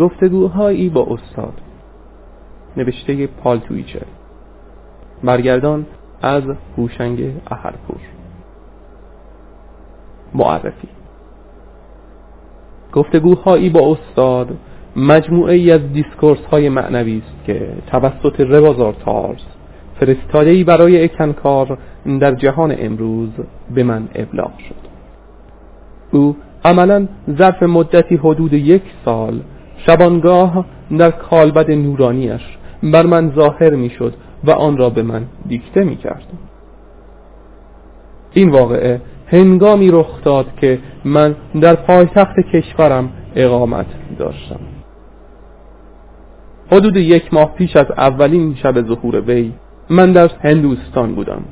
گفتگوهایی با استاد. نوشته پال توئیچل برگردان از هوشنگ اهرپور معرفی. گفتگوهایی با استاد مجموعه ای از discourse های معنوی است که توسط ربازار تارز فرستاده ای برای اکنکار در جهان امروز به من ابلاغ شد. او عملا ظرف مدتی حدود یک سال شبانگاه در کالبد نورانیش بر من ظاهر می‌شد و آن را به من دیکته می کرد این واقعه هنگامی رخ داد که من در پایتخت کشورم اقامت داشتم. حدود یک ماه پیش از اولین شب ظهور وی من در هندوستان بودم.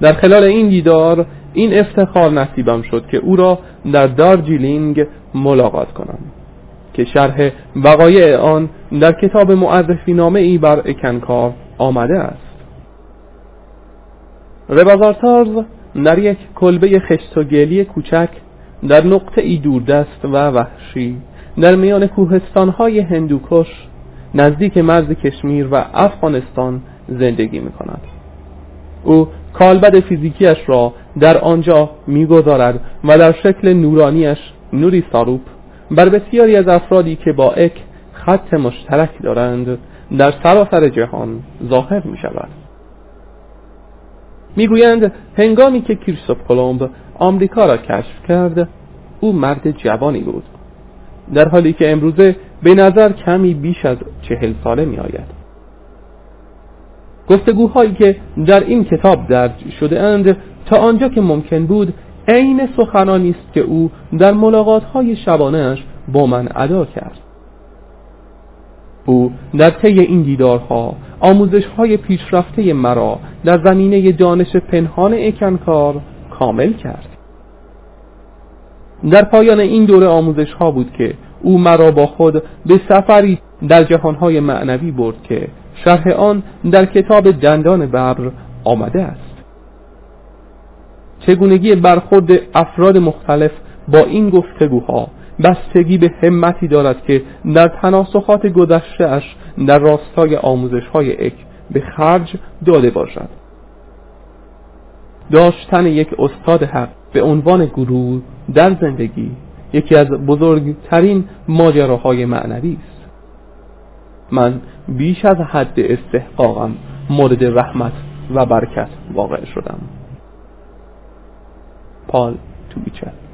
در خلال این دیدار این افتخار نصیبم شد که او را در دارجیلینگ ملاقات کنم. که شرح وقایع آن در کتاب معرفی نامه ای بر اکنکار آمده است. ربازارتارز در یک کلبه خشت و گلی کوچک در نقطه ای دوردست و وحشی در میان کوهستانهای هندوکش نزدیک مرز کشمیر و افغانستان زندگی می کند او کالبد فیزیکیش را در آنجا می‌گذارد و در شکل نورانیش نوری ساروپ بر بسیاری از افرادی که با اک خط مشترک دارند در سراسر جهان ظاهر می شود می‌گویند هنگامی که کریستوف کلمب آمریکا را کشف کرد او مرد جوانی بود. در حالی که امروزه به نظر کمی بیش از چهل ساله می آید گفتگوهایی که در این کتاب درج شده اند تا آنجا که ممکن بود عین سخنانی است که او در ملاقاتهای شبانهاش با من ادا کرد. او در طی این دیدارها آموزش های پیشرفته مرا در زمینه دانش پنهان اکنکار کامل کرد. در پایان این دوره آموزش ها بود که او مرا با خود به سفری در جهانهای معنوی برد که شرح آن در کتاب دندان ببر آمده است. چگونگی برخورد افراد مختلف با این گفتگوها بستگی به همتی دارد که در تناسخات گذشتهاش در راستای آموزش های اک به خرج داده باشد. داشتن یک استاد حق به عنوان گروه در زندگی یکی از بزرگترین ماجراهای معنوی است. من بیش از حد استحقاقم مورد رحمت و برکت واقع شدم. Paul to each other.